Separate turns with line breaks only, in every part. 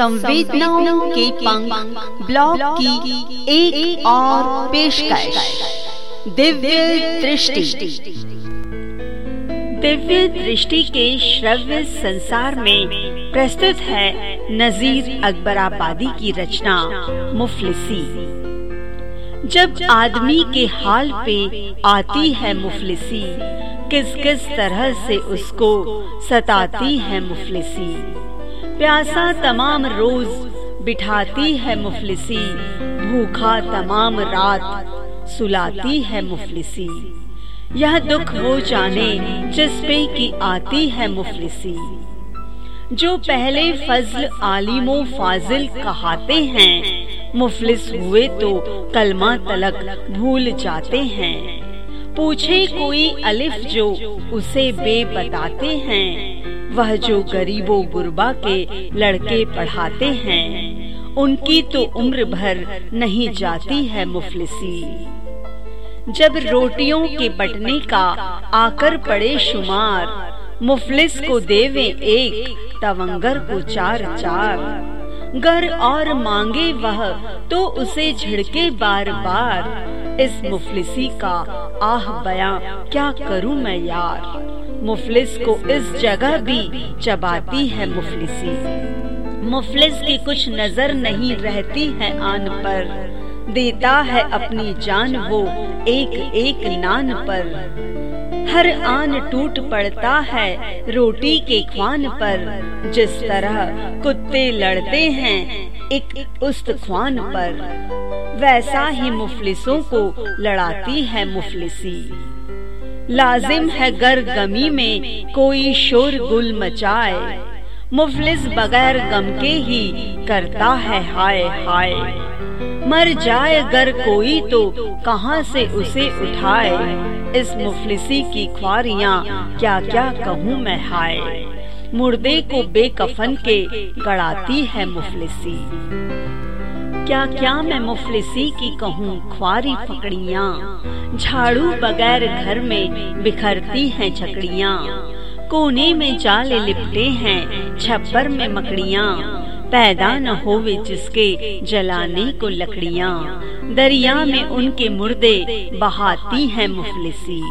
संवेदनाओं के पंख ब्लॉग की एक, और पेशकश। दिव्य दृष्टि। दिव्य दृष्टि के श्रव्य संसार में प्रस्तुत है नजीर अकबराबादी की रचना मुफलिसी। जब आदमी के हाल पे आती है मुफलिसी किस किस तरह से उसको सताती है मुफलिसी। प्यासा तमाम रोज बिठाती है मुफलिसी, भूखा तमाम रात सुलाती है मुफलिसी। यह दुख वो जाने जिस पे की आती है मुफलिसी। जो पहले फजल आलिमो फाजिल कहते हैं, मुफलिस हुए तो कलमा तलक भूल जाते हैं। पूछे कोई अलिफ जो उसे बे बताते हैं, वह जो गरीबों गुरबा के लड़के पढ़ाते हैं, उनकी तो उम्र भर नहीं जाती है मुफलिसी। जब रोटियों के बटने का आकर पड़े शुमार, मुफलिस को देवे एक तवंगर को चार चार। घर और मांगे वह तो उसे झिड़के बार बार इस मुफलिसी का आह बयां, क्या करूँ मैं यार? मुफलिस को इस जगह भी चबाती है मुफलिसी। मुफलिस की कुछ नज़र नहीं रहती है आन पर। देता है अपनी जान वो एक एक नान पर। हर आन टूट पड़ता है रोटी के खान पर। जिस तरह कुत्ते लड़ते हैं, एक उस्त खान पर। वैसा ही मुफलिसों को लड़ाती है मुफलिसी। लाजिम है गर गमी में कोई शोर गुल मचाए। मुफलिस बगैर गम के ही करता है हाय हाय। मर जाए गर कोई तो कहाँ से उसे उठाए। इस मुफलिसी की ख्वारियाँ क्या क्या कहूँ मैं हाय। मुर्दे को बेकफन के गड़ाती है मुफलिसी। क्या क्या मैं मुफलिसी की कहूँ ख्वारी पकड़िया झाड़ू बगैर घर में बिखरती हैं छकड़िया। कोने में जाले लिपटे हैं छप्पर में मकड़िया। पैदा न होवे जिसके जलाने को लकड़िया। दरिया में उनके मुर्दे बहाती हैं मुफलिसी।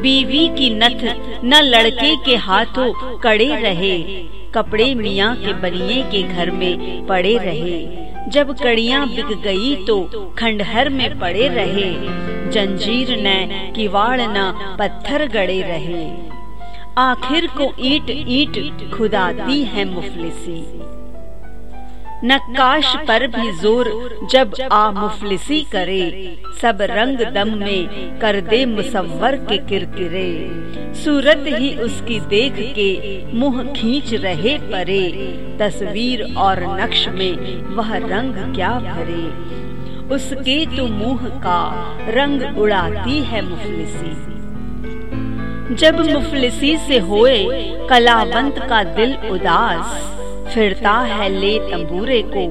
बीवी की नथ न लड़के के हाथों कड़े रहे, कपड़े मियाँ के बनिए के घर में पड़े रहे। जब कड़िया बिक गई तो खंडहर में पड़े रहे। जंजीर न किवाड़ न पत्थर गड़े रहे। आखिर को ईट ईट खुदाती है मुफलिसी। नक्काश पर भी ज़ोर जब आ मुफलिसी करे, सब रंग दम में कर दे मुसव्वर के किरकिरे। सूरत ही उसकी देख के मुँह खींच रहे परे, तस्वीर और नक्श में वह रंग क्या भरे। उसके तो मुँह का रंग उड़ाती है मुफलिसी। जब मुफलिसी से होए कलावंत का दिल उदास फिरता है ले तंबूरे को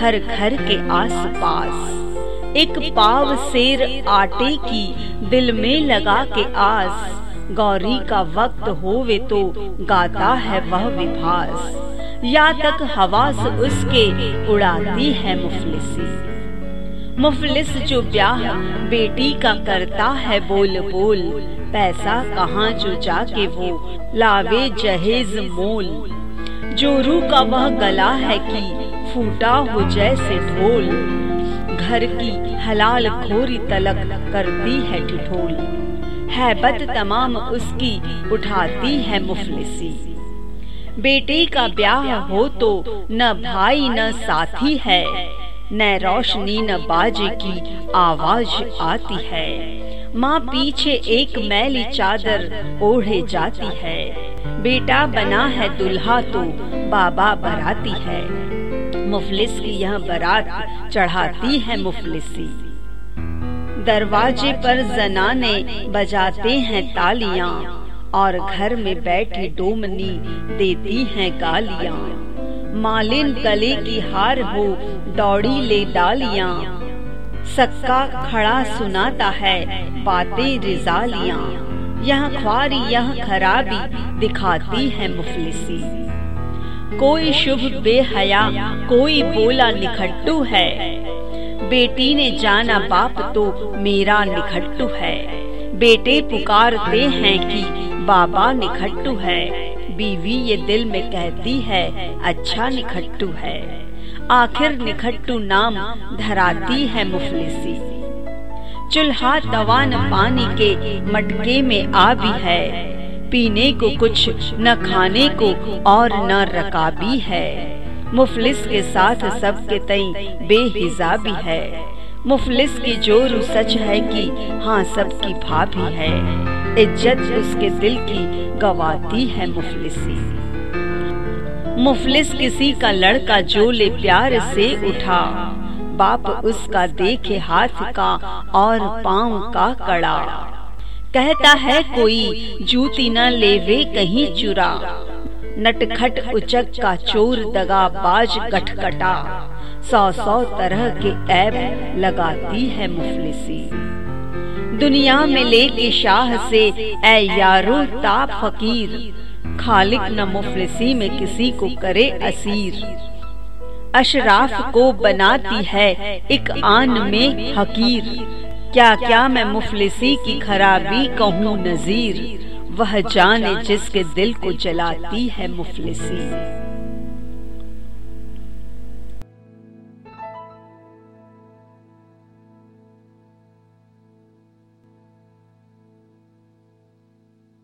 हर घर के आस पास एक पाव सेर आटे की दिल में लगा के आस। गौरी का वक्त होवे तो गाता है वह विभास। या तक हवास उसके उड़ाती है मुफलिसी। मुफलिस जो ब्याह बेटी का करता है बोल बोल, पैसा कहाँ जो जाके वो लावे जहेज मोल। जोरू का वह गला है कि फूटा हो जैसे ढोल। घर की हलाल खोरी तलक करती है ठिठोल। है हैबत तमाम उसकी उठाती है मुफलिसी। बेटे का ब्याह हो तो न भाई न साथी है, न रोशनी न बाजे की आवाज़ आती है। माँ पीछे एक मैली चादर ओढ़े जाती है। बेटा बना है दुल्हा तो बाबा बराती है। मुफलिस की यह बारात चढ़ाती है मुफलिसी। दरवाजे पर जनाने बजाते हैं तालियाँ और घर में बैठी डोमनी देती हैं गालियाँ। मालिन गले की हार हो दौड़ी ले डालियाँ। सक्का खड़ा सुनाता है बातें रिजालियाँ। यह ख्वारी, यह खराबी दिखाती है मुफलिसी। कोई शुभ बेहया, कोई बोला निखट्टू है। बेटी ने जाना बाप तो मेरा निखट्टू है। बेटे पुकारते हैं कि बाबा निखट्टू है। बीवी ये दिल में कहती है अच्छा निखट्टू है। आखिर निखट्टू नाम धराती है मुफलिसी। चूल्हा तवान पानी के मटके में आ भी है। पीने को कुछ न खाने को और न रकाबी है। मुफलिस के साथ सबके तई बेहिजाबी है। मुफलिस की ज़ोर सच है कि हाँ सबकी भाभी है। इज़्ज़त उसके दिल की गवाती है मुफलिसी। मुफलिस किसी का लड़का जो ले प्यार से उठा। बाप उसका देखे हाथ का और पाँव का कड़ा। कहता है, कोई जूती न लेवे कहीं चुरा। नटखट उचक का चोर दगा बाज गठकटा सौ सौ तरह के ऐब लगाती है मुफलिसी। दुनिया में लेके शाह से ए यारो ता फकीर, खालिक न मुफलिसी में किसी को करे असीर। अशराफ को बनाती है एक आन में हकीर। क्या क्या मैं मुफलिसी की खराबी कहूँ नजीर। वह जाने जिसके दिल को जलाती है मुफलिसी।